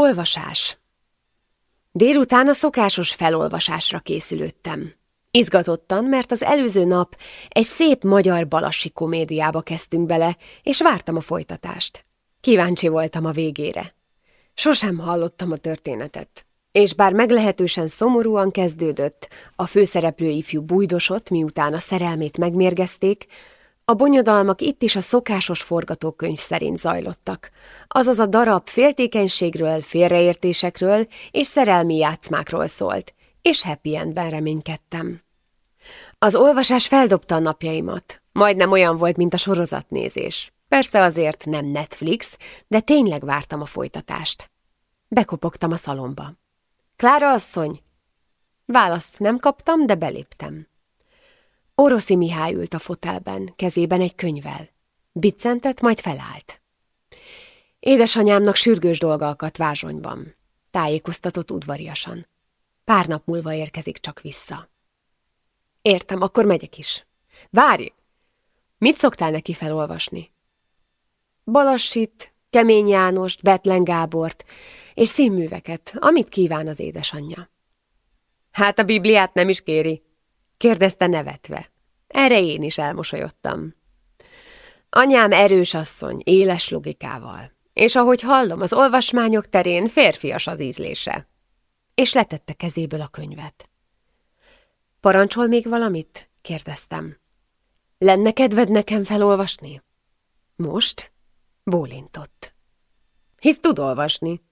Olvasás Délután a szokásos felolvasásra készülődtem. Izgatottan, mert az előző nap egy szép magyar balassi komédiába kezdtünk bele, és vártam a folytatást. Kíváncsi voltam a végére. Sosem hallottam a történetet, és bár meglehetősen szomorúan kezdődött, a főszereplő ifjú bújdosott, miután a szerelmét megmérgezték, a bonyodalmak itt is a szokásos forgatókönyv szerint zajlottak, azaz a darab féltékenységről, félreértésekről és szerelmi játszmákról szólt, és happy endben reménykedtem. Az olvasás feldobta a napjaimat, majdnem olyan volt, mint a sorozatnézés. Persze azért nem Netflix, de tényleg vártam a folytatást. Bekopogtam a szalomba. Klára asszony? Választ nem kaptam, de beléptem. Oroszi Mihály ült a fotelben, kezében egy könyvvel. Biccentett, majd felállt. Édesanyámnak sürgős dolga akadt Vázsonyban. Tájékoztatott udvariasan. Pár nap múlva érkezik csak vissza. Értem, akkor megyek is. Várj! Mit szoktál neki felolvasni? Balassit, Kemény Jánost, Betlen Gábort és színműveket, amit kíván az édesanyja. Hát a Bibliát nem is kéri, kérdezte nevetve. Erre én is elmosolyodtam. Anyám erős asszony, éles logikával, és ahogy hallom, az olvasmányok terén férfias az ízlése. És letette kezéből a könyvet. Parancsol még valamit? kérdeztem. Lenne kedved nekem felolvasni? Most? Bólintott. Hisz tud olvasni.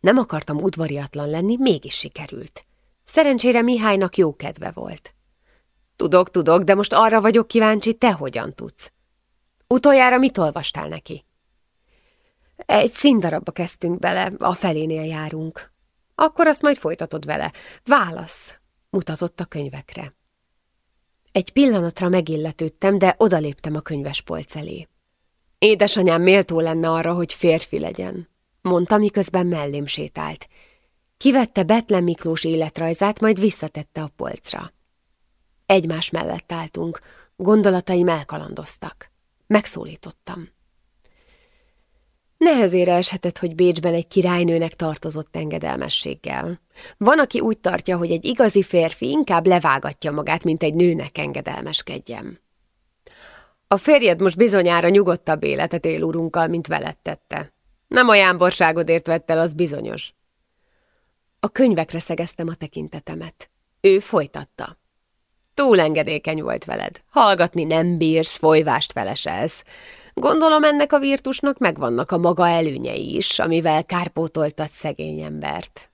Nem akartam udvariatlan lenni, mégis sikerült. Szerencsére Mihálynak jó kedve volt. Tudok, tudok, de most arra vagyok kíváncsi, te hogyan tudsz. Utoljára mit olvastál neki? Egy színdarabba kezdtünk bele, a felénél járunk. Akkor azt majd folytatod vele. Válasz, mutatott a könyvekre. Egy pillanatra megilletődtem, de odaléptem a könyvespolc elé. Édesanyám méltó lenne arra, hogy férfi legyen, mondta, miközben mellém sétált. Kivette Betlen Miklós életrajzát, majd visszatette a polcra. Egymás mellett álltunk, gondolataim elkalandoztak. Megszólítottam. Nehezére eshetett, hogy Bécsben egy királynőnek tartozott engedelmességgel. Van, aki úgy tartja, hogy egy igazi férfi inkább levágatja magát, mint egy nőnek engedelmeskedjen. A férjed most bizonyára nyugodtabb életet él urunkkal, mint veled tette. Nem a jámborságodért vett el, az bizonyos. A könyvekre szegeztem a tekintetemet. Ő folytatta. Túl engedékeny volt veled. Hallgatni nem bírsz, folyvást feleselsz. Gondolom ennek a virtusnak megvannak a maga előnyei is, amivel kárpótoltat szegény embert.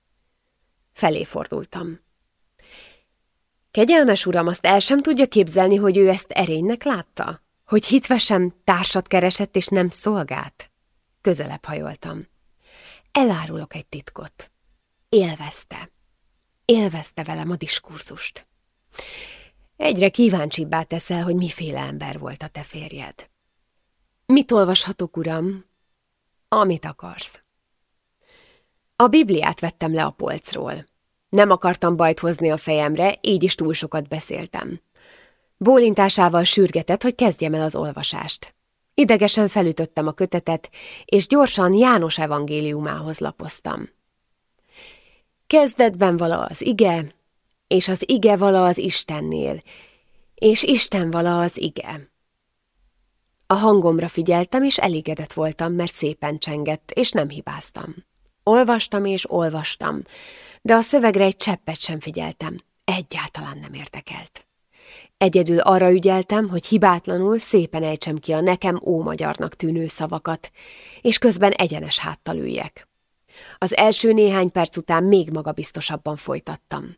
Felé fordultam. Kegyelmes uram, azt el sem tudja képzelni, hogy ő ezt erénynek látta? Hogy hitvesem társat keresett és nem szolgált? Közelebb hajoltam. Elárulok egy titkot. Élvezte. Élvezte velem a diskurzust. Egyre kíváncsibbá teszel, hogy miféle ember volt a te férjed. Mit olvashatok, uram? Amit akarsz. A Bibliát vettem le a polcról. Nem akartam bajt hozni a fejemre, így is túl sokat beszéltem. Bólintásával sürgetett, hogy kezdjem el az olvasást. Idegesen felütöttem a kötetet, és gyorsan János evangéliumához lapoztam. Kezdetben vala az ige, és az ige vala az Istennél, és Isten vala az ige. A hangomra figyeltem, és elégedett voltam, mert szépen csengett, és nem hibáztam. Olvastam és olvastam, de a szövegre egy cseppet sem figyeltem. Egyáltalán nem értekelt. Egyedül arra ügyeltem, hogy hibátlanul szépen ejtsem ki a nekem ómagyarnak tűnő szavakat, és közben egyenes háttal üljek. Az első néhány perc után még magabiztosabban folytattam.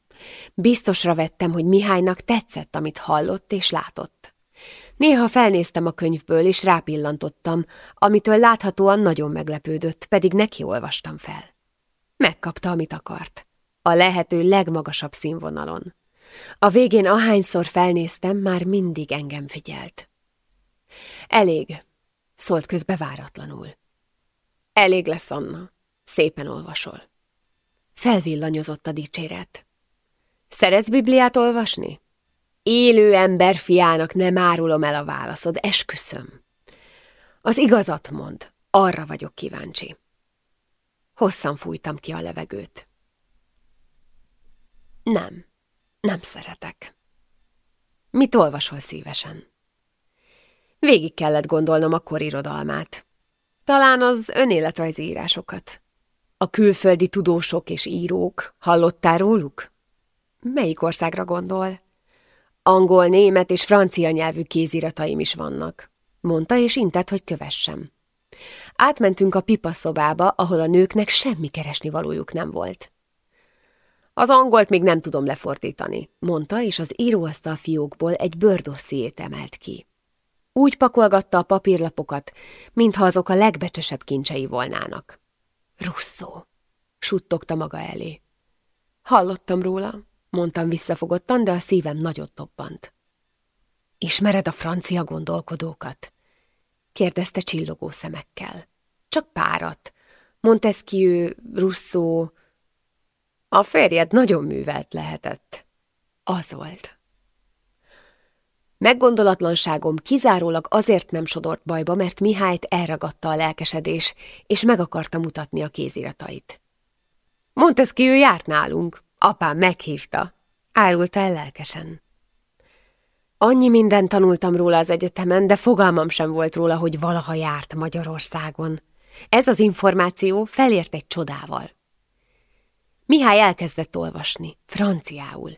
Biztosra vettem, hogy Mihálynak tetszett, amit hallott és látott. Néha felnéztem a könyvből, és rápillantottam, amitől láthatóan nagyon meglepődött, pedig neki olvastam fel. Megkapta, amit akart. A lehető legmagasabb színvonalon. A végén ahányszor felnéztem, már mindig engem figyelt. Elég, szólt közbe váratlanul. Elég lesz, Anna. Szépen olvasol. Felvillanyozott a dicséret. Szeretsz Bibliát olvasni? Élő ember fiának nem árulom el a válaszod, esküszöm. Az igazat mond, arra vagyok kíváncsi. Hosszan fújtam ki a levegőt. Nem, nem szeretek. Mit olvasol szívesen? Végig kellett gondolnom a korirodalmát. Talán az önéletrajzi írásokat. A külföldi tudósok és írók, hallottál róluk? Melyik országra gondol? Angol, német és francia nyelvű kézirataim is vannak, mondta és intett, hogy kövessem. Átmentünk a pipa szobába, ahol a nőknek semmi keresni valójuk nem volt. Az angolt még nem tudom lefordítani, mondta, és az íróasztal fiókból egy bőrdossziét emelt ki. Úgy pakolgatta a papírlapokat, mintha azok a legbecsesebb kincsei volnának. Russzó, suttogta maga elé. Hallottam róla, mondtam visszafogottan, de a szívem nagyot toppant. Ismered a francia gondolkodókat? kérdezte csillogó szemekkel. Csak párat. Montesquieu, Rousseau. A férjed nagyon művelt lehetett. Az volt. Meggondolatlanságom kizárólag azért nem sodort bajba, mert Mihályt elragadta a lelkesedés, és meg akarta mutatni a kéziratait. Montesquieu járt nálunk, apám meghívta, árulta el lelkesen. Annyi mindent tanultam róla az egyetemen, de fogalmam sem volt róla, hogy valaha járt Magyarországon. Ez az információ felért egy csodával. Mihály elkezdett olvasni, franciául.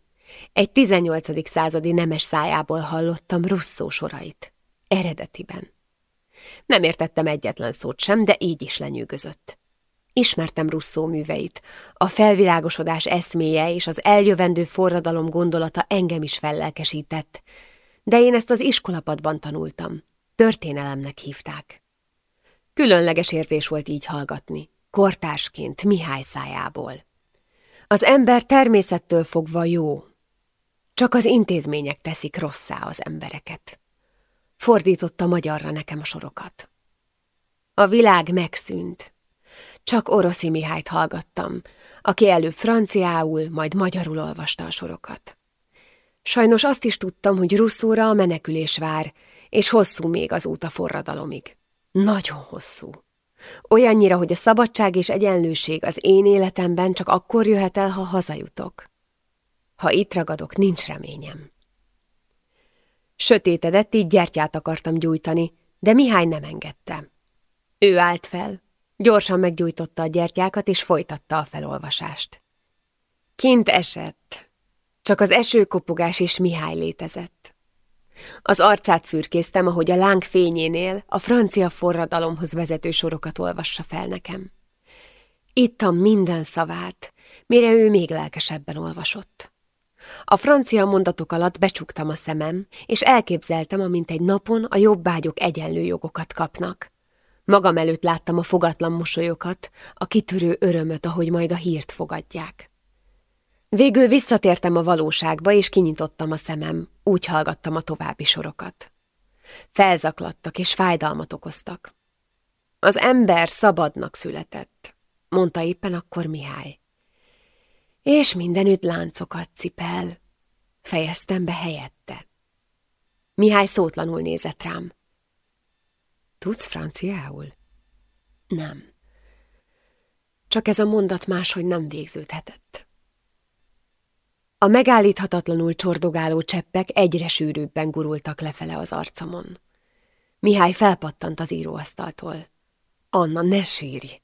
Egy 18. századi nemes szájából hallottam Russzó sorait. Eredetiben. Nem értettem egyetlen szót sem, de így is lenyűgözött. Ismertem Russzó műveit. A felvilágosodás eszméje és az eljövendő forradalom gondolata engem is fellelkesített, de én ezt az iskolapadban tanultam. Történelemnek hívták. Különleges érzés volt így hallgatni, kortársként Mihály szájából. Az ember természettől fogva jó, csak az intézmények teszik rosszá az embereket. Fordította magyarra nekem a sorokat. A világ megszűnt. Csak Oroszi Mihályt hallgattam, aki előbb franciául, majd magyarul olvasta a sorokat. Sajnos azt is tudtam, hogy Russzóra a menekülés vár, és hosszú még az út a forradalomig. Nagyon hosszú. Olyannyira, hogy a szabadság és egyenlőség az én életemben csak akkor jöhet el, ha hazajutok. Ha itt ragadok, nincs reményem. Sötétedett, így gyertyát akartam gyújtani, de Mihály nem engedte. Ő állt fel, gyorsan meggyújtotta a gyertyákat, és folytatta a felolvasást. Kint esett, csak az esőkopogás és Mihály létezett. Az arcát fürkésztem, ahogy a láng fényénél a francia forradalomhoz vezető sorokat olvassa fel nekem. Ittam minden szavát, mire ő még lelkesebben olvasott. A francia mondatok alatt becsuktam a szemem, és elképzeltem, amint egy napon a jobbágyok egyenlő jogokat kapnak. Magam előtt láttam a fogatlan mosolyokat, a kitörő örömöt, ahogy majd a hírt fogadják. Végül visszatértem a valóságba, és kinyitottam a szemem, úgy hallgattam a további sorokat. Felzaklattak és fájdalmat okoztak. Az ember szabadnak született, mondta éppen akkor Mihály. És mindenütt láncokat cipel, fejeztem be helyette. Mihály szótlanul nézett rám. Tudsz franciául? Nem. Csak ez a mondat máshogy nem végződhetett. A megállíthatatlanul csordogáló cseppek egyre sűrűbben gurultak lefele az arcomon. Mihály felpattant az íróasztaltól. Anna, ne sírj!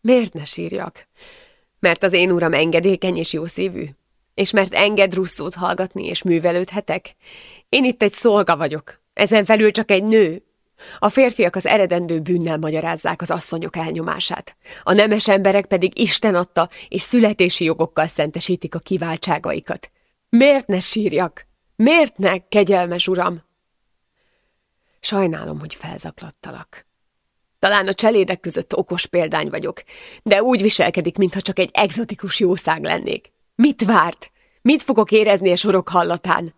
Miért ne sírjak? Mert az én uram engedékeny és jószívű? És mert enged russzót hallgatni és művelődhetek? Én itt egy szolga vagyok, ezen felül csak egy nő. A férfiak az eredendő bűnnel magyarázzák az asszonyok elnyomását. A nemes emberek pedig Isten adta és születési jogokkal szentesítik a kiváltságaikat. Miért ne sírjak? Miért ne, kegyelmes uram? Sajnálom, hogy felzaklattalak. Talán a cselédek között okos példány vagyok, de úgy viselkedik, mintha csak egy egzotikus jószág lennék. Mit várt? Mit fogok érezni a sorok hallatán?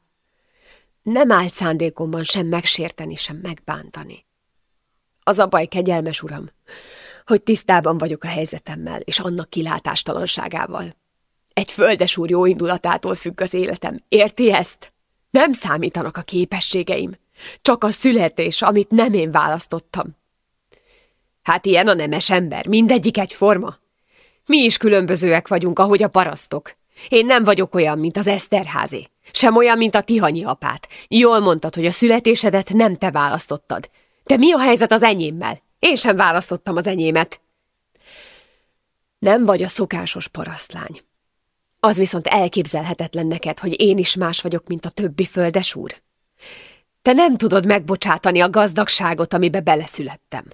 Nem állt szándékomban sem megsérteni, sem megbántani. Az a baj, kegyelmes uram, hogy tisztában vagyok a helyzetemmel és annak kilátástalanságával. Egy földes úr jó indulatától függ az életem. Érti ezt? Nem számítanak a képességeim. Csak a születés, amit nem én választottam. Hát ilyen a nemes ember, mindegyik egyforma. Mi is különbözőek vagyunk, ahogy a parasztok. Én nem vagyok olyan, mint az Eszterházi. Sem olyan, mint a Tihanyi apát. Jól mondtad, hogy a születésedet nem te választottad. De mi a helyzet az enyémmel? Én sem választottam az enyémet. Nem vagy a szokásos parasztlány. Az viszont elképzelhetetlen neked, hogy én is más vagyok, mint a többi földesúr. Te nem tudod megbocsátani a gazdagságot, amibe beleszülettem.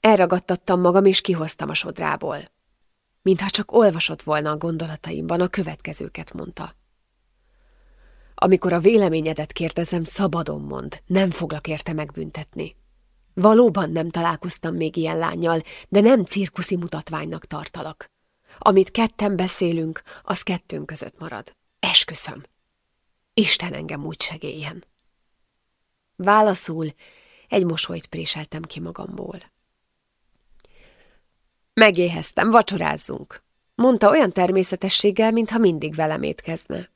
Elragadtattam magam, és kihoztam a sodrából. Mintha csak olvasott volna a gondolataimban, a következőket mondta. Amikor a véleményedet kérdezem, szabadon mond, nem foglak érte megbüntetni. Valóban nem találkoztam még ilyen lányjal, de nem cirkuszi mutatványnak tartalak. Amit ketten beszélünk, az kettőnk között marad. Esküszöm. Isten engem úgy segéljen. Válaszul egy mosolyt préseltem ki magamból. Megéheztem, vacsorázzunk, mondta olyan természetességgel, mintha mindig velem étkezne.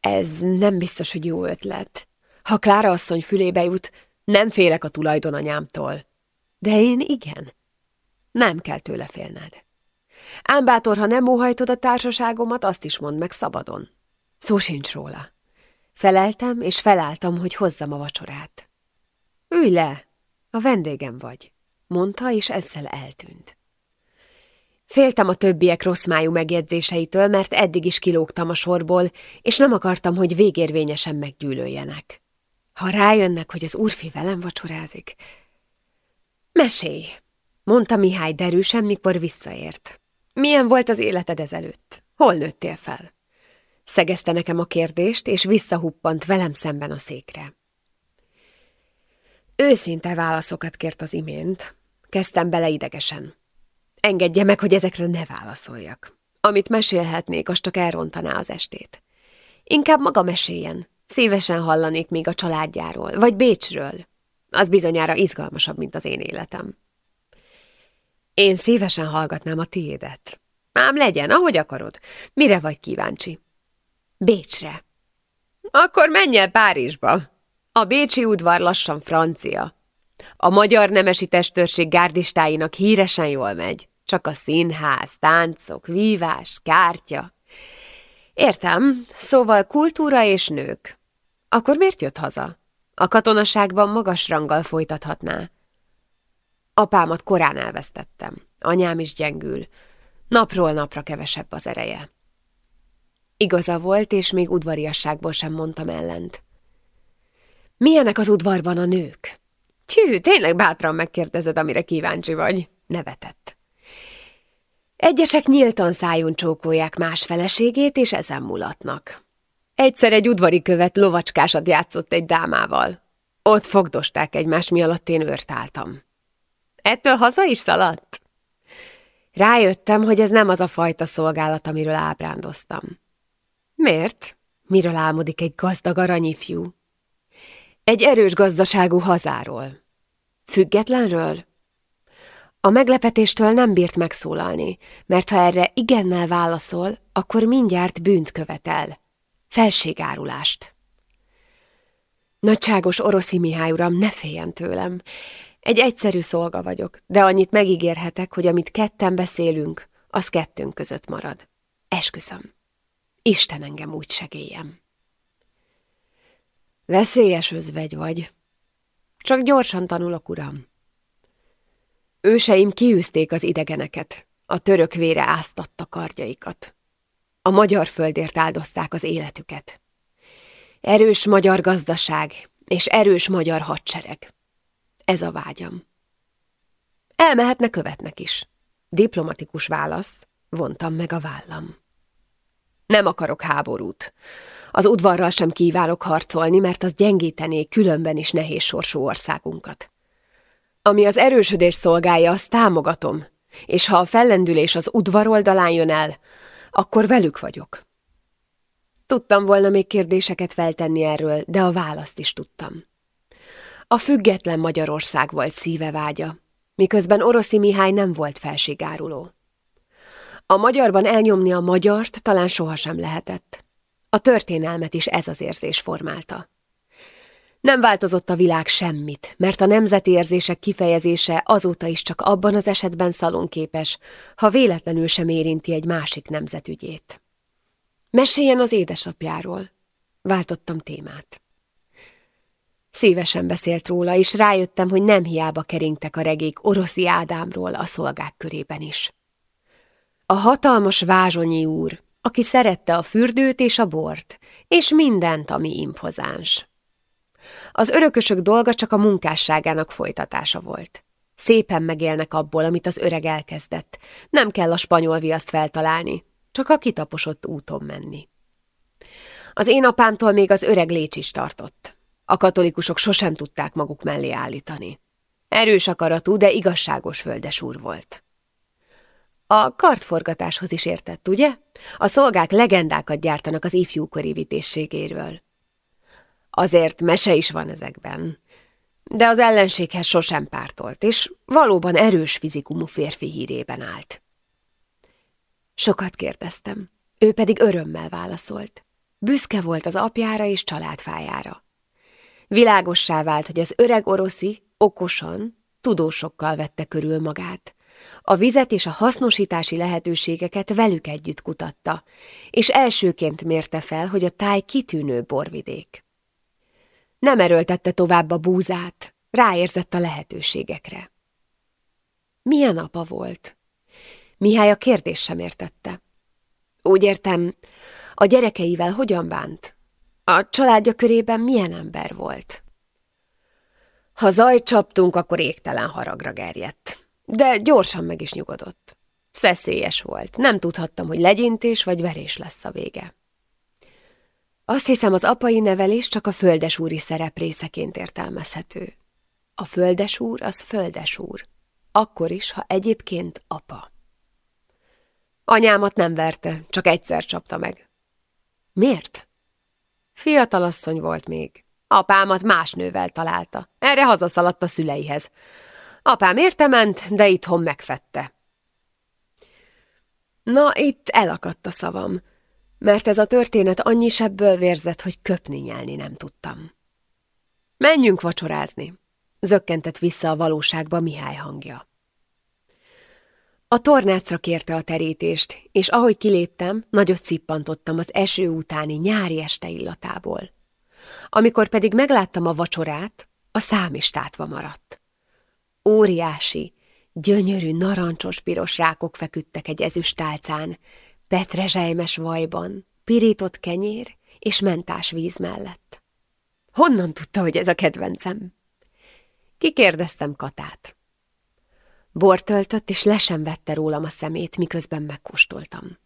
Ez nem biztos, hogy jó ötlet. Ha Klára asszony fülébe jut, nem félek a tulajdonanyámtól. De én igen. Nem kell tőle félned. Ám bátor, ha nem óhajtod a társaságomat, azt is mondd meg szabadon. Szó sincs róla. Feleltem, és felálltam, hogy hozzam a vacsorát. Ülj le, a vendégem vagy, mondta, és ezzel eltűnt. Féltem a többiek rossz májú megjegyzéseitől, mert eddig is kilógtam a sorból, és nem akartam, hogy végérvényesen meggyűlöljenek. Ha rájönnek, hogy az úrfi velem vacsorázik. Mesélj, mondta Mihály derűsen, mikor visszaért. Milyen volt az életed ezelőtt? Hol nőttél fel? Szegezte nekem a kérdést, és visszahuppant velem szemben a székre. Őszinte válaszokat kért az imént. Kezdtem bele idegesen. Engedje meg, hogy ezekre ne válaszoljak. Amit mesélhetnék, az csak elrontaná az estét. Inkább maga meséljen. Szívesen hallanék még a családjáról, vagy Bécsről. Az bizonyára izgalmasabb, mint az én életem. Én szívesen hallgatnám a tiédet. Ám legyen, ahogy akarod. Mire vagy kíváncsi? Bécsre. Akkor menj el Párizsba. A bécsi udvar lassan francia. A magyar nemesi testőrség gárdistáinak híresen jól megy. Csak a színház, táncok, vívás, kártya. Értem, szóval kultúra és nők. Akkor miért jött haza? A katonaságban magas ranggal folytathatná. Apámat korán elvesztettem. Anyám is gyengül. Napról napra kevesebb az ereje. Igaza volt, és még udvariasságból sem mondtam ellent. Milyenek az udvarban a nők? Tjű, tényleg bátran megkérdezed, amire kíváncsi vagy. Nevetett. Egyesek nyíltan szájon csókolják más feleségét, és ezen mulatnak. Egyszer egy udvari követ lovacskásat játszott egy dámával. Ott fogdosták egymás, mi alatt én őrtáltam. Ettől haza is szaladt? Rájöttem, hogy ez nem az a fajta szolgálat, amiről ábrándoztam. Miért? Miről álmodik egy gazdag aranyifjú? Egy erős gazdaságú hazáról. Függetlenről? A meglepetéstől nem bírt megszólalni, mert ha erre igennel válaszol, akkor mindjárt bűnt követel. Felségárulást. Nagyságos Oroszi Mihály uram, ne féljen tőlem. Egy egyszerű szolga vagyok, de annyit megígérhetek, hogy amit ketten beszélünk, az kettőnk között marad. Esküszöm. Isten engem úgy segéljem. Veszélyes özvegy vagy. Csak gyorsan tanulok, uram. Őseim kiűzték az idegeneket, a török vére áztatta kardjaikat. A magyar földért áldozták az életüket. Erős magyar gazdaság és erős magyar hadsereg. Ez a vágyam. Elmehetne követnek is. Diplomatikus válasz, vontam meg a vállam. Nem akarok háborút. Az udvarral sem kívánok harcolni, mert az gyengítené különben is nehéz sorsú országunkat. Ami az erősödés szolgálja, azt támogatom, és ha a fellendülés az udvar oldalán jön el, akkor velük vagyok. Tudtam volna még kérdéseket feltenni erről, de a választ is tudtam. A független Magyarország volt szíve vágya, miközben Oroszi Mihály nem volt felségáruló. A magyarban elnyomni a magyart talán sohasem lehetett. A történelmet is ez az érzés formálta. Nem változott a világ semmit, mert a nemzeti érzések kifejezése azóta is csak abban az esetben szalonképes, ha véletlenül sem érinti egy másik nemzetügyét. Meséljen az édesapjáról. Váltottam témát. Szívesen beszélt róla, és rájöttem, hogy nem hiába keringtek a regék Oroszi Ádámról a szolgák körében is. A hatalmas vázsonyi úr, aki szerette a fürdőt és a bort, és mindent, ami impozáns. Az örökösök dolga csak a munkásságának folytatása volt. Szépen megélnek abból, amit az öreg elkezdett. Nem kell a spanyol viaszt feltalálni, csak a kitaposott úton menni. Az én apámtól még az öreg lécs is tartott. A katolikusok sosem tudták maguk mellé állítani. Erős akaratú, de igazságos földes úr volt. A kartforgatáshoz is értett, ugye? A szolgák legendákat gyártanak az ifjúkori vitészségéről. Azért mese is van ezekben. De az ellenséghez sosem pártolt, és valóban erős fizikumú férfi hírében állt. Sokat kérdeztem, ő pedig örömmel válaszolt. Büszke volt az apjára és családfájára. Világossá vált, hogy az öreg oroszi okosan, tudósokkal vette körül magát. A vizet és a hasznosítási lehetőségeket velük együtt kutatta, és elsőként mérte fel, hogy a táj kitűnő borvidék. Nem erőltette tovább a búzát, ráérzett a lehetőségekre. Milyen apa volt? Mihály a kérdés sem értette. Úgy értem, a gyerekeivel hogyan bánt? A családja körében milyen ember volt? Ha zaj csaptunk, akkor égtelen haragra gerjedt. De gyorsan meg is nyugodott. Szeszélyes volt. Nem tudhattam, hogy legyintés vagy verés lesz a vége. Azt hiszem, az apai nevelés csak a földesúri szerep részeként értelmezhető. A földesúr az földesúr. Akkor is, ha egyébként apa. Anyámat nem verte, csak egyszer csapta meg. Miért? Fiatalasszony volt még. Apámat más nővel találta. Erre hazaszaladt a szüleihez. Apám érte ment, de itthon megfette. Na, itt elakadt a szavam, mert ez a történet annyi sebből vérzett, hogy köpni nyelni nem tudtam. Menjünk vacsorázni, zökkentett vissza a valóságba Mihály hangja. A tornácra kérte a terítést, és ahogy kiléptem, nagyot cippantottam az eső utáni nyári este illatából. Amikor pedig megláttam a vacsorát, a szám is tátva maradt. Óriási, gyönyörű, narancsos-piros rákok feküdtek egy ezüstálcán, petrezselymes vajban, pirított kenyér és mentás víz mellett. Honnan tudta, hogy ez a kedvencem? Kikérdeztem Katát. Bor töltött, és le sem vette rólam a szemét, miközben megkóstoltam.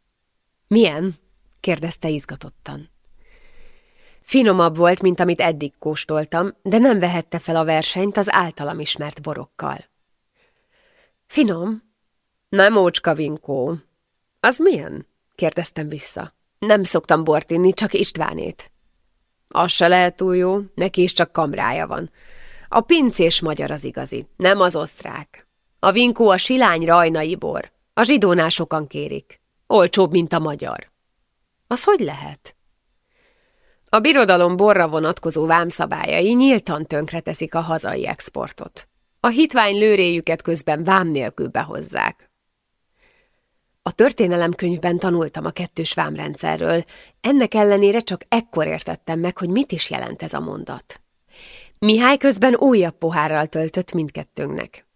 Milyen? kérdezte izgatottan. Finomabb volt, mint amit eddig kóstoltam, de nem vehette fel a versenyt az általam ismert borokkal. Finom? Nem ócska vinkó. Az milyen? Kérdeztem vissza. Nem szoktam bort inni, csak Istvánét. Az se lehet túl jó, neki is csak kamrája van. A pincés magyar az igazi, nem az osztrák. A vinkó a silány rajnai bor. A zsidónál sokan kérik. Olcsóbb, mint a magyar. Az hogy lehet? A birodalom borra vonatkozó vámszabályai nyíltan tönkreteszik a hazai exportot. A hitvány lőréjüket közben vám nélkül behozzák. A történelemkönyvben tanultam a kettős vámrendszerről, ennek ellenére csak ekkor értettem meg, hogy mit is jelent ez a mondat. Mihály közben újabb pohárral töltött mindkettőnknek.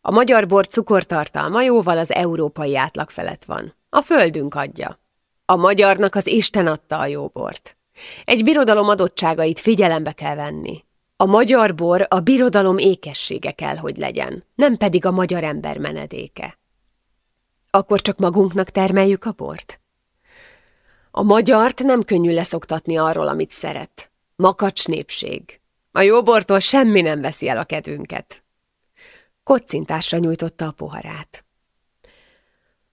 A magyar bor cukortartalma jóval az európai átlag felett van. A földünk adja. A magyarnak az Isten adta a jó bort. Egy birodalom adottságait figyelembe kell venni. A magyar bor a birodalom ékessége kell, hogy legyen, nem pedig a magyar ember menedéke. Akkor csak magunknak termeljük a bort? A magyart nem könnyű leszoktatni arról, amit szeret. Makacs népség. A jó bortól semmi nem veszi el a kedvünket. Kocintásra nyújtotta a poharát.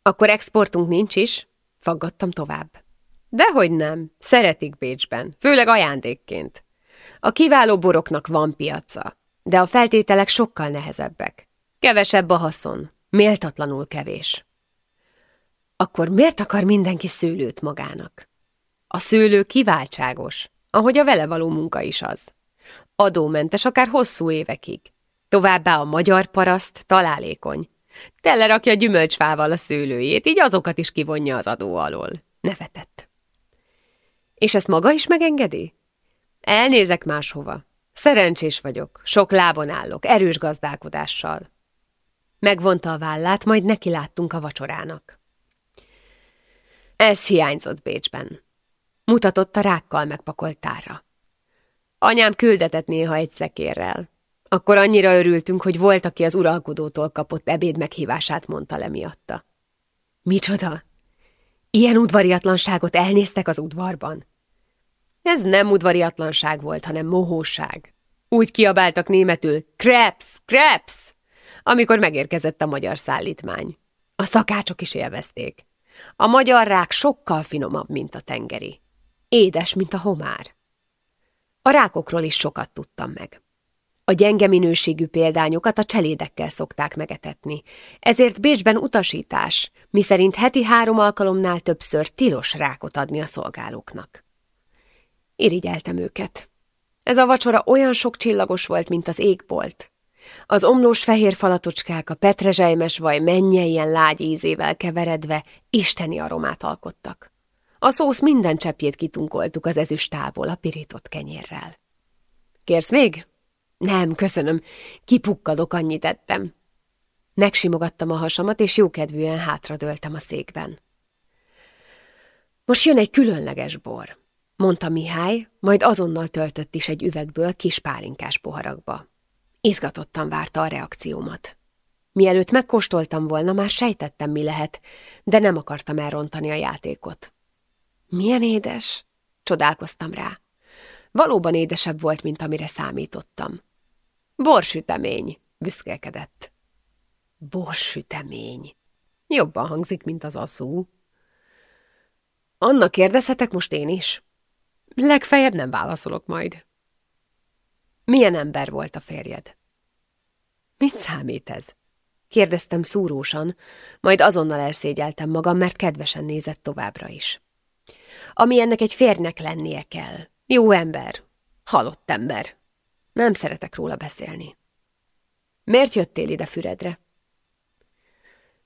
Akkor exportunk nincs is? Faggattam tovább. Dehogy nem, szeretik Bécsben, főleg ajándékként. A kiváló boroknak van piaca, de a feltételek sokkal nehezebbek. Kevesebb a haszon, méltatlanul kevés. Akkor miért akar mindenki szőlőt magának? A szőlő kiváltságos, ahogy a vele való munka is az. adómentes akár hosszú évekig. Továbbá a magyar paraszt találékony. Telerakja gyümölcsfával a szőlőjét, így azokat is kivonja az adó alól. Nevetett. És ezt maga is megengedi? Elnézek máshova. Szerencsés vagyok, sok lábon állok, erős gazdálkodással. Megvonta a vállát, majd neki láttunk a vacsorának. Ez hiányzott Bécsben. Mutatott a rákkal megpakolt tárra. Anyám küldetett néha egy szekérrel. Akkor annyira örültünk, hogy volt, aki az uralkodótól kapott ebéd meghívását mondta le miatta. Micsoda? Ilyen udvariatlanságot elnéztek az udvarban? Ez nem udvariatlanság volt, hanem mohóság. Úgy kiabáltak németül, kreps, kreps, amikor megérkezett a magyar szállítmány. A szakácsok is élvezték. A magyar rák sokkal finomabb, mint a tengeri. Édes, mint a homár. A rákokról is sokat tudtam meg. A gyenge minőségű példányokat a cselédekkel szokták megetetni, ezért Bécsben utasítás, miszerint heti három alkalomnál többször tilos rákot adni a szolgálóknak. Irigyeltem őket. Ez a vacsora olyan sok csillagos volt, mint az égbolt. Az omlós fehér falatocskák a petrezselymes vaj ilyen lágy ízével keveredve isteni aromát alkottak. A szósz minden cseppjét kitunkoltuk az ezüstából a pirított kenyérrel. Kérsz még? Nem, köszönöm. Kipukkadok, annyit ettem. Megsimogattam a hasamat, és jókedvűen hátradőltem a székben. Most jön egy különleges bor, mondta Mihály, majd azonnal töltött is egy üvegből kis pálinkás poharakba. Izgatottan várta a reakciómat. Mielőtt megkóstoltam volna, már sejtettem, mi lehet, de nem akartam elrontani a játékot. Milyen édes? Csodálkoztam rá. Valóban édesebb volt, mint amire számítottam. Borsütemény, büszkélkedett. Borsütemény. Jobban hangzik, mint az aszú. Annak kérdezhetek most én is? Legfeljebb nem válaszolok majd. Milyen ember volt a férjed? Mit számít ez? Kérdeztem szúrósan, majd azonnal elszégyeltem magam, mert kedvesen nézett továbbra is. Ami ennek egy férnek lennie kell. Jó ember. Halott ember. Nem szeretek róla beszélni. Miért jöttél ide Füredre?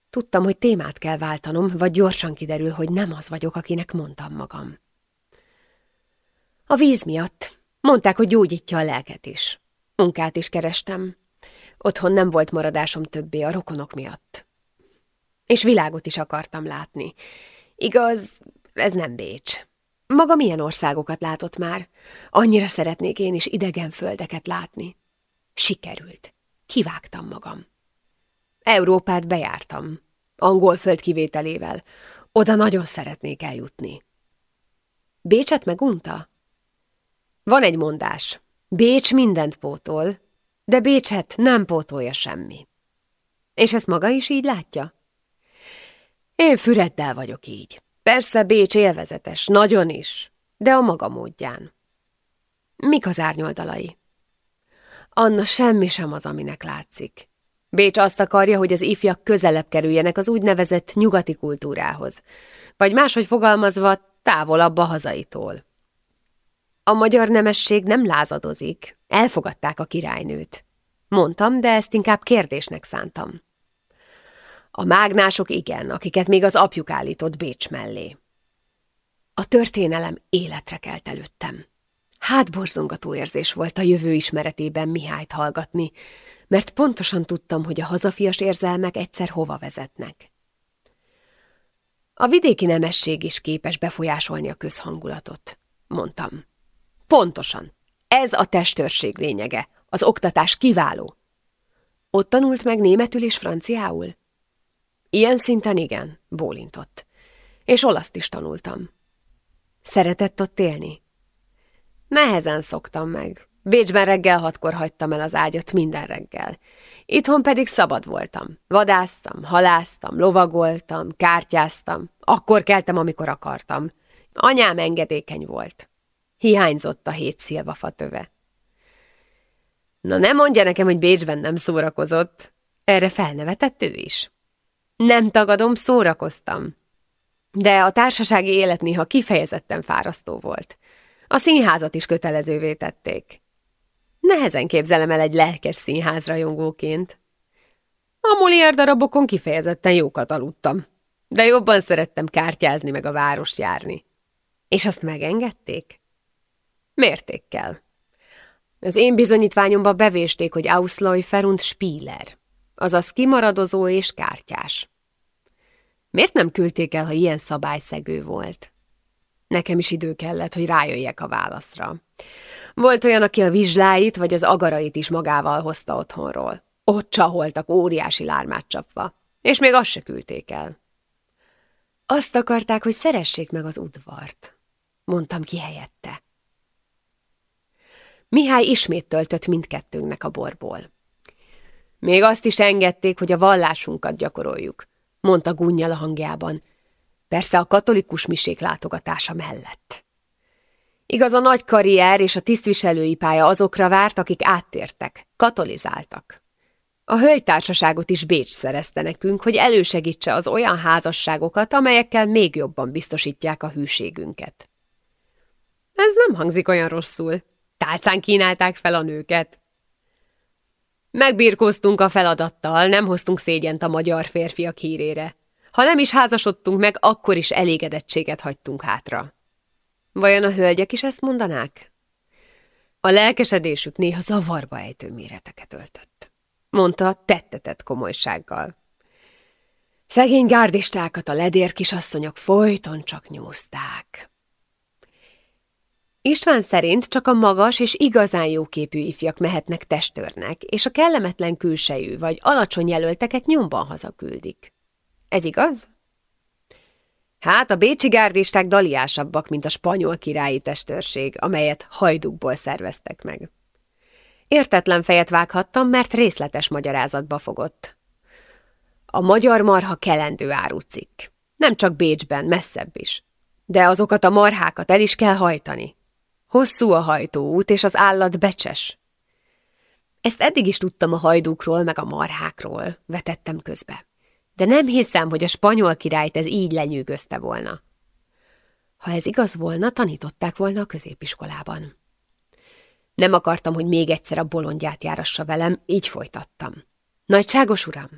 Tudtam, hogy témát kell váltanom, vagy gyorsan kiderül, hogy nem az vagyok, akinek mondtam magam. A víz miatt. Mondták, hogy gyógyítja a lelket is. Munkát is kerestem. Otthon nem volt maradásom többé a rokonok miatt. És világot is akartam látni. Igaz, ez nem Bécs. Maga milyen országokat látott már? Annyira szeretnék én is idegen földeket látni. Sikerült. Kivágtam magam. Európát bejártam. Angol föld kivételével. Oda nagyon szeretnék eljutni. Bécset megunta? Van egy mondás. Bécs mindent pótol, de Bécset nem pótolja semmi. És ezt maga is így látja? Én Füreddel vagyok így. Persze Bécs élvezetes, nagyon is, de a maga módján. Mik az árnyoldalai? Anna semmi sem az, aminek látszik. Bécs azt akarja, hogy az ifjak közelebb kerüljenek az úgynevezett nyugati kultúrához, vagy máshogy fogalmazva távolabb a hazaitól. A magyar nemesség nem lázadozik, elfogadták a királynőt. Mondtam, de ezt inkább kérdésnek szántam. A mágnások igen, akiket még az apjuk állított Bécs mellé. A történelem életre kelt előttem. Hátborzongató érzés volt a jövő ismeretében Mihályt hallgatni, mert pontosan tudtam, hogy a hazafias érzelmek egyszer hova vezetnek. A vidéki nemesség is képes befolyásolni a közhangulatot, mondtam. Pontosan. Ez a testőrség lényege. Az oktatás kiváló. Ott tanult meg németül és franciául? Ilyen szinten igen, bólintott. És olaszt is tanultam. Szeretett ott élni? Nehezen szoktam meg. Bécsben reggel hatkor hagytam el az ágyat minden reggel. Itthon pedig szabad voltam. Vadáztam, haláztam, lovagoltam, kártyáztam. Akkor keltem, amikor akartam. Anyám engedékeny volt. Hiányzott a hét szilvafa töve. Na nem mondja nekem, hogy Bécsben nem szórakozott. Erre felnevetett ő is. Nem tagadom, szórakoztam. De a társasági élet néha kifejezetten fárasztó volt. A színházat is kötelezővé tették. Nehezen képzelem el egy lelkes színház rajongóként. A Molière darabokon kifejezetten jókat aludtam, de jobban szerettem kártyázni meg a várost járni. És azt megengedték? Mértékkel. Az én bizonyítványomba bevésték, hogy Ausläufer und Spieler, azaz kimaradozó és kártyás. Miért nem küldték el, ha ilyen szabályszegő volt? Nekem is idő kellett, hogy rájöjjek a válaszra. Volt olyan, aki a vizsláit vagy az agarait is magával hozta otthonról. Ott csaholtak óriási lármát csapva, és még azt se küldték el. Azt akarták, hogy szeressék meg az udvart. Mondtam ki helyette. Mihály ismét töltött mindkettőnknek a borból. Még azt is engedték, hogy a vallásunkat gyakoroljuk, mondta Gunnyal a hangjában. Persze a katolikus misék látogatása mellett. Igaz, a nagy karrier és a tisztviselői pálya azokra várt, akik áttértek, katolizáltak. A hölgytársaságot is Bécs szerezte nekünk, hogy elősegítse az olyan házasságokat, amelyekkel még jobban biztosítják a hűségünket. Ez nem hangzik olyan rosszul. Tálcán kínálták fel a nőket. Megbírkoztunk a feladattal, nem hoztunk szégyent a magyar férfiak hírére. Ha nem is házasodtunk meg, akkor is elégedettséget hagytunk hátra. Vajon a hölgyek is ezt mondanák? A lelkesedésük néha zavarba ejtő méreteket öltött. Mondta tettetett komolysággal. Szegény gárdistákat a ledér kisasszonyok folyton csak nyúzták. István szerint csak a magas és igazán jóképű ifjak mehetnek testőrnek, és a kellemetlen külsejű vagy alacsony jelölteket nyomban hazaküldik. Ez igaz? Hát a bécsi gárdisták daliásabbak, mint a spanyol királyi testőrség, amelyet hajdukból szerveztek meg. Értetlen fejet vághattam, mert részletes magyarázatba fogott. A magyar marha kelendő árucikk. Nem csak Bécsben, messzebb is. De azokat a marhákat el is kell hajtani. Hosszú a hajtóút, és az állat becses. Ezt eddig is tudtam a hajdúkról, meg a marhákról, vetettem közbe. De nem hiszem, hogy a spanyol királyt ez így lenyűgözte volna. Ha ez igaz volna, tanították volna a középiskolában. Nem akartam, hogy még egyszer a bolondját járassa velem, így folytattam. Nagyságos uram,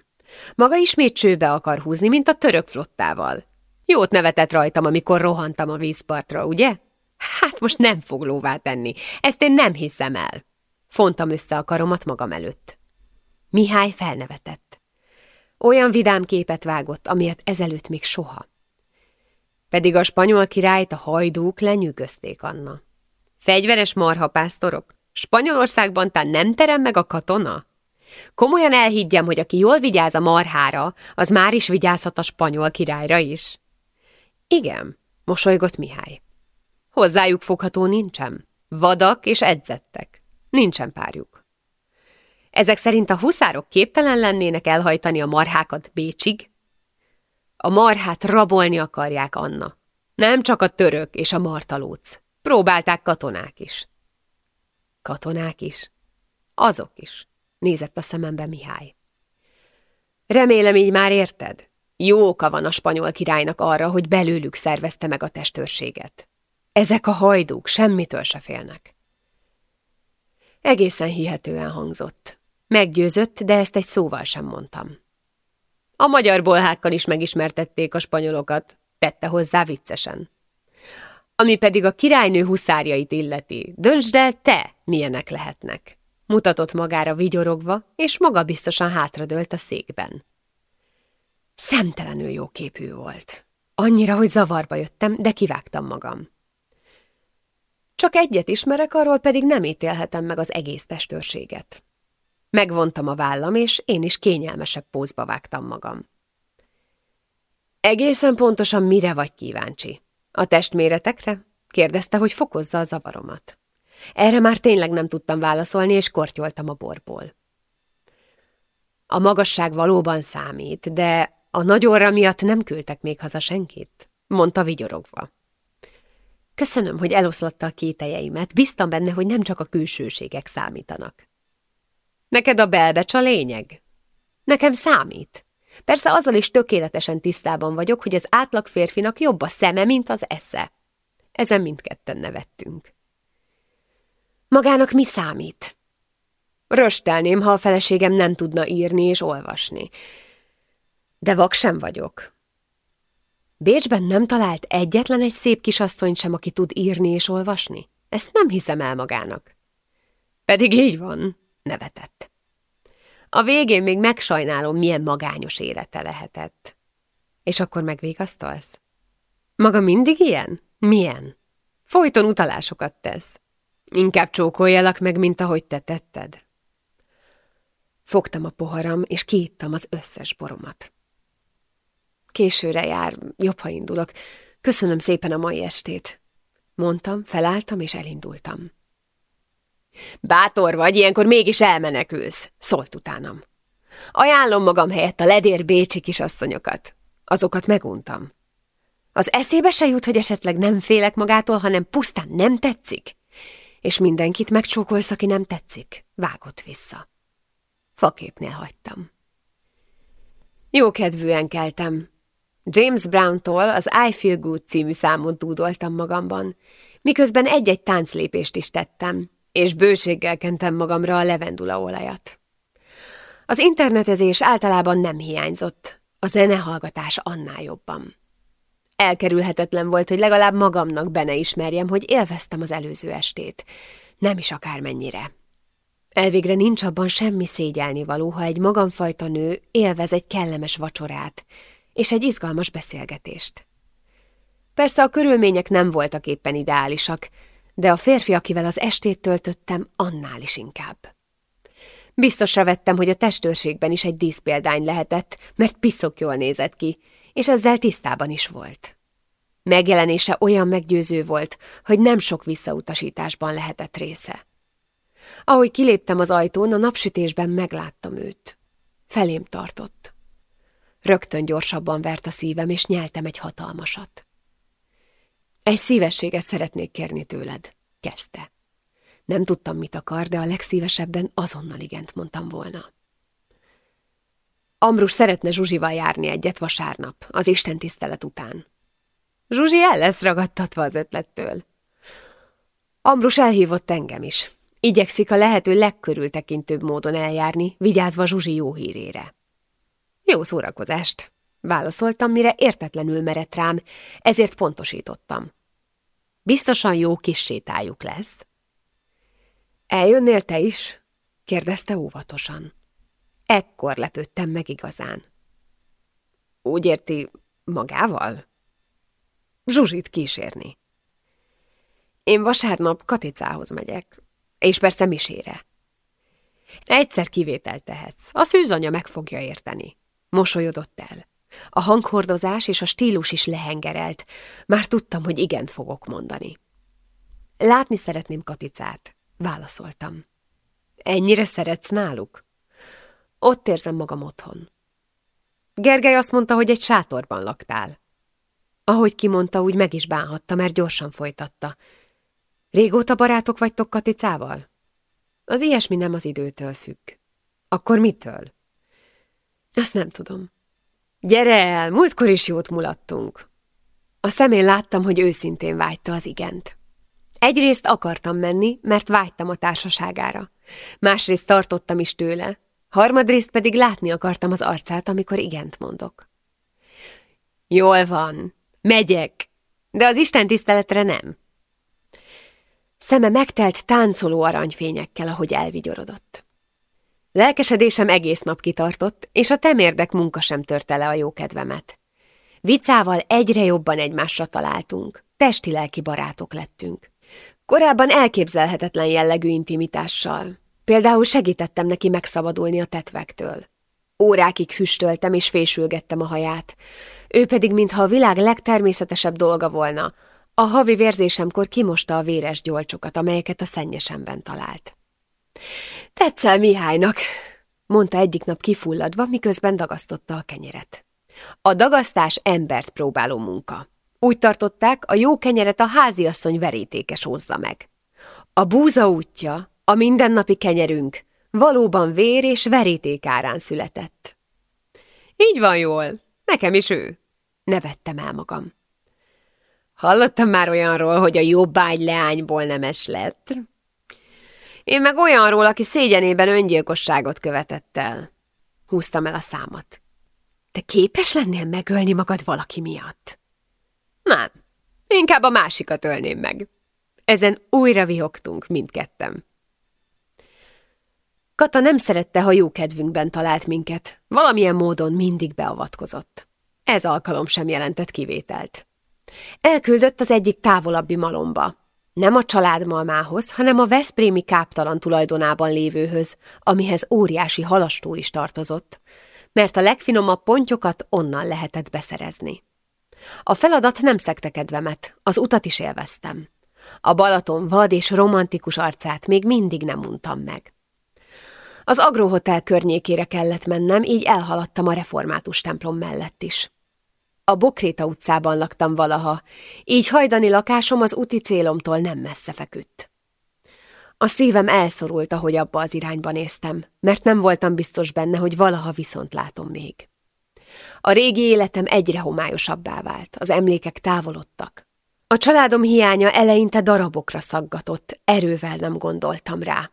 maga ismét csőbe akar húzni, mint a török flottával. Jót nevetett rajtam, amikor rohantam a vízpartra, ugye? Hát most nem fog lóvá tenni. Ezt én nem hiszem el. Fontam össze a karomat magam előtt. Mihály felnevetett. Olyan vidám képet vágott, amilyet ezelőtt még soha. Pedig a spanyol királyt a hajdúk lenyűgözték Anna. Fegyveres marhapásztorok? Spanyolországban tán nem terem meg a katona? Komolyan elhiggyem, hogy aki jól vigyáz a marhára, az már is vigyázhat a spanyol királyra is. Igen, mosolygott Mihály. Hozzájuk fogható nincsen. Vadak és edzettek. Nincsen párjuk. Ezek szerint a huszárok képtelen lennének elhajtani a marhákat Bécsig? A marhát rabolni akarják, Anna. Nem csak a török és a martalóc. Próbálták katonák is. Katonák is? Azok is, nézett a szemembe Mihály. Remélem, így már érted? Jó oka van a spanyol királynak arra, hogy belőlük szervezte meg a testőrséget. Ezek a hajdúk semmitől se félnek. Egészen hihetően hangzott. Meggyőzött, de ezt egy szóval sem mondtam. A magyar bolhákkal is megismertették a spanyolokat, tette hozzá viccesen. Ami pedig a királynő huszárjait illeti, döntsd el te, milyenek lehetnek. Mutatott magára vigyorogva, és maga biztosan hátradőlt a székben. Szemtelenül jó képű volt. Annyira, hogy zavarba jöttem, de kivágtam magam. Csak egyet ismerek, arról pedig nem ítélhetem meg az egész testőrséget. Megvontam a vállam, és én is kényelmesebb pózba vágtam magam. Egészen pontosan mire vagy kíváncsi? A testméretekre? Kérdezte, hogy fokozza a zavaromat. Erre már tényleg nem tudtam válaszolni, és kortyoltam a borból. A magasság valóban számít, de a nagy orra miatt nem küldtek még haza senkit, mondta vigyorogva. Köszönöm, hogy eloszlatta a kételjeimet. Biztam benne, hogy nem csak a külsőségek számítanak. Neked a belbecs a lényeg? Nekem számít. Persze azzal is tökéletesen tisztában vagyok, hogy az átlag férfinak jobb a szeme, mint az esze. Ezen mindketten nevettünk. Magának mi számít? Röstelném, ha a feleségem nem tudna írni és olvasni. De vak sem vagyok. Bécsben nem talált egyetlen egy szép kisasszony sem, aki tud írni és olvasni? Ezt nem hiszem el magának. Pedig így van, nevetett. A végén még megsajnálom, milyen magányos élete lehetett. És akkor megvégasztalsz? Maga mindig ilyen? Milyen? Folyton utalásokat tesz. Inkább csókoljalak meg, mint ahogy te tetted. Fogtam a poharam, és kiittam az összes boromat. Későre jár, jobb, ha indulok. Köszönöm szépen a mai estét. Mondtam, felálltam, és elindultam. Bátor vagy, ilyenkor mégis elmenekülsz, szólt utánam. Ajánlom magam helyett a ledér bécsi kisasszonyokat. Azokat meguntam. Az eszébe se jut, hogy esetleg nem félek magától, hanem pusztán nem tetszik? És mindenkit megcsókolsz, aki nem tetszik? Vágott vissza. Faképnél hagytam. Jó kedvűen keltem. James Brown-tól az I Feel Good című számon túdoltam magamban, miközben egy-egy tánclépést is tettem, és bőséggel kentem magamra a levendula olajat. Az internetezés általában nem hiányzott, a zenehallgatás annál jobban. Elkerülhetetlen volt, hogy legalább magamnak bene ismerjem, hogy élveztem az előző estét, nem is akármennyire. Elvégre nincs abban semmi szégyelnivaló, ha egy magamfajta nő élvez egy kellemes vacsorát és egy izgalmas beszélgetést. Persze a körülmények nem voltak éppen ideálisak, de a férfi, akivel az estét töltöttem, annál is inkább. Biztosra vettem, hogy a testőrségben is egy díszpéldány lehetett, mert piszok jól nézett ki, és ezzel tisztában is volt. Megjelenése olyan meggyőző volt, hogy nem sok visszautasításban lehetett része. Ahogy kiléptem az ajtón, a napsütésben megláttam őt. Felém tartott. Rögtön gyorsabban vert a szívem, és nyeltem egy hatalmasat. Egy szívességet szeretnék kérni tőled, kezdte. Nem tudtam, mit akar, de a legszívesebben azonnal igent mondtam volna. Ambrus szeretne Zsuzsival járni egyet vasárnap, az Isten tisztelet után. Zsuzsi el lesz ragadtatva az ötlettől. Ambrus elhívott engem is. Igyekszik a lehető legkörültekintőbb módon eljárni, vigyázva Zsuzsi jó hírére. Jó szórakozást, válaszoltam, mire értetlenül merett rám, ezért pontosítottam. Biztosan jó kis sétájuk lesz. Eljönnél te is? kérdezte óvatosan. Ekkor lepődtem meg igazán. Úgy érti, magával? Zsuzsit kísérni. Én vasárnap Katicához megyek, és persze misére. Egyszer kivételt tehetsz, a szűzanya meg fogja érteni. Mosolyodott el. A hanghordozás és a stílus is lehengerelt. Már tudtam, hogy igent fogok mondani. Látni szeretném Katicát, válaszoltam. Ennyire szeretsz náluk? Ott érzem magam otthon. Gergely azt mondta, hogy egy sátorban laktál. Ahogy kimondta, úgy meg is bánhatta, mert gyorsan folytatta. Régóta barátok vagytok Katicával? Az ilyesmi nem az időtől függ. Akkor mitől? Azt nem tudom. Gyere el, múltkor is jót mulattunk. A szemén láttam, hogy őszintén vágyta az igent. Egyrészt akartam menni, mert vágytam a társaságára. Másrészt tartottam is tőle, harmadrészt pedig látni akartam az arcát, amikor igent mondok. Jól van, megyek, de az Isten tiszteletre nem. Szeme megtelt táncoló aranyfényekkel, ahogy elvigyorodott. Lelkesedésem egész nap kitartott, és a temérdek munka sem törte le a jó kedvemet. Vicával egyre jobban egymásra találtunk, testi-lelki barátok lettünk. Korábban elképzelhetetlen jellegű intimitással. Például segítettem neki megszabadulni a tetvektől. Órákig füstöltem és fésülgettem a haját. Ő pedig, mintha a világ legtermészetesebb dolga volna, a havi vérzésemkor kimosta a véres gyolcsokat, amelyeket a szennyesemben talált. Tetszel Mihálynak, mondta egyik nap kifulladva, miközben dagasztotta a kenyeret. A dagasztás embert próbáló munka. Úgy tartották, a jó kenyeret a háziasszony verítékes hozza meg. A búza útja, a mindennapi kenyerünk, valóban vér és veríték árán született. Így van jól, nekem is ő. Nevettem el magam. Hallottam már olyanról, hogy a jobbágy leányból nemes lett. Én meg olyanról, aki szégyenében öngyilkosságot követett el. Húztam el a számat. Te képes lennél megölni magad valaki miatt? Nem, inkább a másikat ölném meg. Ezen újra vihogtunk mindkettem. Kata nem szerette, ha jó kedvünkben talált minket. Valamilyen módon mindig beavatkozott. Ez alkalom sem jelentett kivételt. Elküldött az egyik távolabbi malomba. Nem a családmalmához, hanem a Veszprémi káptalan tulajdonában lévőhöz, amihez óriási halastó is tartozott, mert a legfinomabb pontyokat onnan lehetett beszerezni. A feladat nem szekte kedvemet, az utat is élveztem. A Balaton vad és romantikus arcát még mindig nem untam meg. Az agrohotel környékére kellett mennem, így elhaladtam a református templom mellett is. A Bokréta utcában laktam valaha, így hajdani lakásom az úti célomtól nem messze feküdt. A szívem elszorult, ahogy abba az irányba néztem, mert nem voltam biztos benne, hogy valaha viszont látom még. A régi életem egyre homályosabbá vált, az emlékek távolodtak. A családom hiánya eleinte darabokra szaggatott, erővel nem gondoltam rá.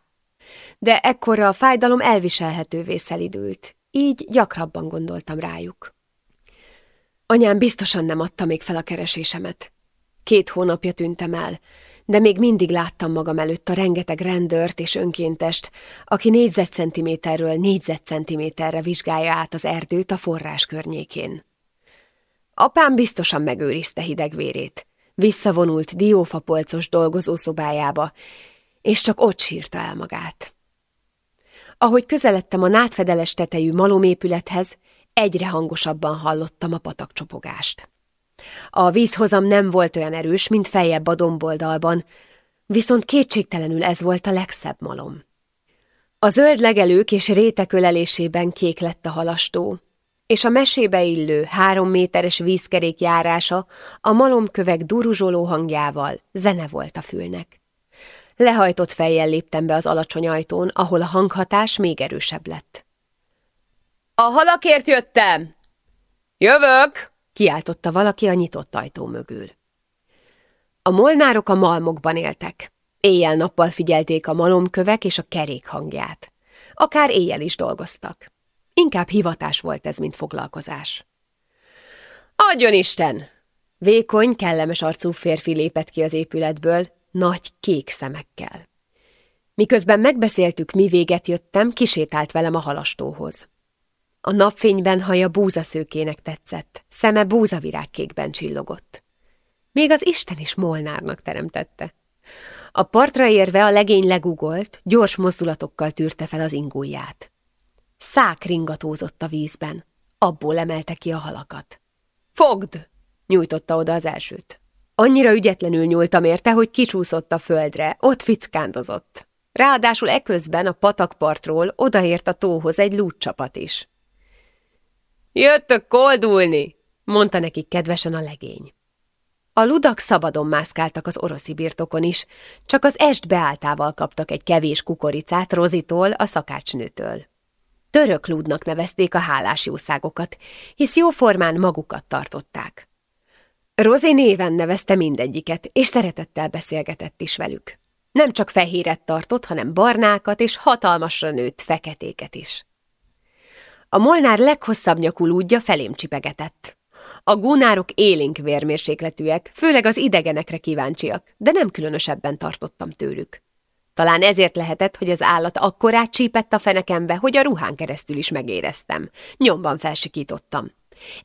De ekkora a fájdalom elviselhetővé szelidült, így gyakrabban gondoltam rájuk. Anyám biztosan nem adta még fel a keresésemet. Két hónapja tűntem el, de még mindig láttam magam előtt a rengeteg rendőrt és önkéntest, aki négyzetcentiméterről négyzetcentiméterre vizsgálja át az erdőt a forrás környékén. Apám biztosan megőrizte hideg vérét. Visszavonult diófapolcos dolgozószobájába, és csak ott sírta el magát. Ahogy közeledtem a nátfedeles tetejű malomépülethez, egyre hangosabban hallottam a patakcsopogást. A vízhozam nem volt olyan erős, mint feljebb a domboldalban, viszont kétségtelenül ez volt a legszebb malom. A zöld legelők és rétek ölelésében kék lett a halastó, és a mesébe illő három méteres vízkerék járása a malomkövek duruzsoló hangjával zene volt a fülnek. Lehajtott fejjel léptem be az alacsony ajtón, ahol a hanghatás még erősebb lett. A halakért jöttem! Jövök! kiáltotta valaki a nyitott ajtó mögül. A molnárok a malmokban éltek. Éjjel-nappal figyelték a malomkövek és a kerék hangját. Akár éjjel is dolgoztak. Inkább hivatás volt ez, mint foglalkozás. Adjon Isten! Vékony, kellemes arcú férfi lépett ki az épületből, nagy kék szemekkel. Miközben megbeszéltük, mi véget jöttem, kisétált velem a halastóhoz. A napfényben haja búzaszőkének tetszett, szeme búzavirágkékben csillogott. Még az Isten is Molnárnak teremtette. A partra érve a legény legugolt, gyors mozdulatokkal tűrte fel az ingúját. Szák ringatózott a vízben, abból emelte ki a halakat. Fogd! nyújtotta oda az elsőt. Annyira ügyetlenül nyúltam érte, hogy kicsúszott a földre, ott fickándozott. Ráadásul eközben a patakpartról odaért a tóhoz egy lútcsapat is. Jöttök koldulni, mondta nekik kedvesen a legény. A ludak szabadon mászkáltak az oroszi birtokon is, csak az est beáltával kaptak egy kevés kukoricát Rozitól, a szakácsnőtől. Török lúdnak nevezték a hálás jószágokat, hisz jóformán magukat tartották. Rozi néven nevezte mindegyiket, és szeretettel beszélgetett is velük. Nem csak fehéret tartott, hanem barnákat és hatalmasra nőtt feketéket is. A molnár leghosszabb nyakú lúdja felém csipegetett. A gúnárok élénk vérmérsékletűek, főleg az idegenekre kíváncsiak, de nem különösebben tartottam tőlük. Talán ezért lehetett, hogy az állat akkorát csípett a fenekembe, hogy a ruhán keresztül is megéreztem. Nyomban felsikítottam.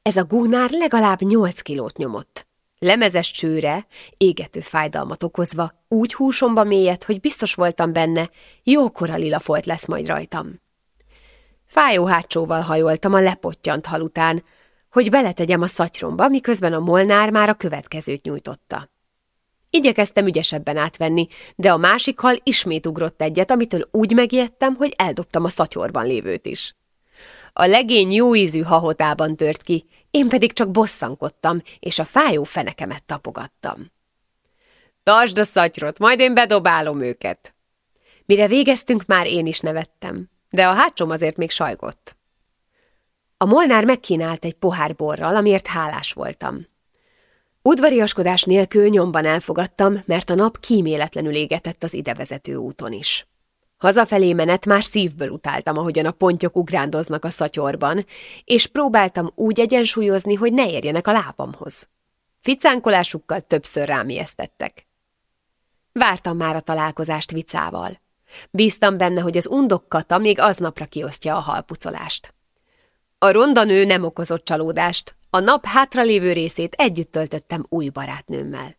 Ez a gúnár legalább nyolc kilót nyomott. Lemezes csőre, égető fájdalmat okozva, úgy húsomba mélyed, hogy biztos voltam benne, jókora lila folt lesz majd rajtam. Fájó hátsóval hajoltam a lepottyant hal után, hogy beletegyem a szatyromba, miközben a molnár már a következőt nyújtotta. Igyekeztem ügyesebben átvenni, de a másik hal ismét ugrott egyet, amitől úgy megijedtem, hogy eldobtam a szatyorban lévőt is. A legény jó ízű hahotában tört ki, én pedig csak bosszankodtam, és a fájó fenekemet tapogattam. Tartsd a szatyrot, majd én bedobálom őket. Mire végeztünk, már én is nevettem de a hátsom azért még sajgott. A molnár megkínált egy pohár borral, amiért hálás voltam. Udvariaskodás nélkül nyomban elfogadtam, mert a nap kíméletlenül égetett az idevezető úton is. Hazafelé menet már szívből utáltam, ahogyan a pontyok ugrándoznak a szatyorban, és próbáltam úgy egyensúlyozni, hogy ne érjenek a lábamhoz. Ficánkolásukkal többször rám ijesztettek. Vártam már a találkozást vicával. Bíztam benne, hogy az undok kata még aznapra kiosztja a halpucolást. A ronda nő nem okozott csalódást, a nap hátralévő részét együtt töltöttem új barátnőmmel.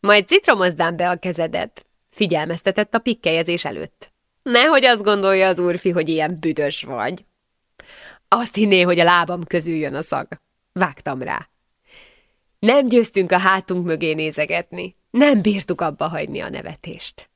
Majd citromozdám be a kezedet, figyelmeztetett a pikkelyezés előtt. Nehogy azt gondolja az úrfi, hogy ilyen büdös vagy. Azt hinné, hogy a lábam közül jön a szag. Vágtam rá. Nem győztünk a hátunk mögé nézegetni. Nem bírtuk abba hagyni a nevetést.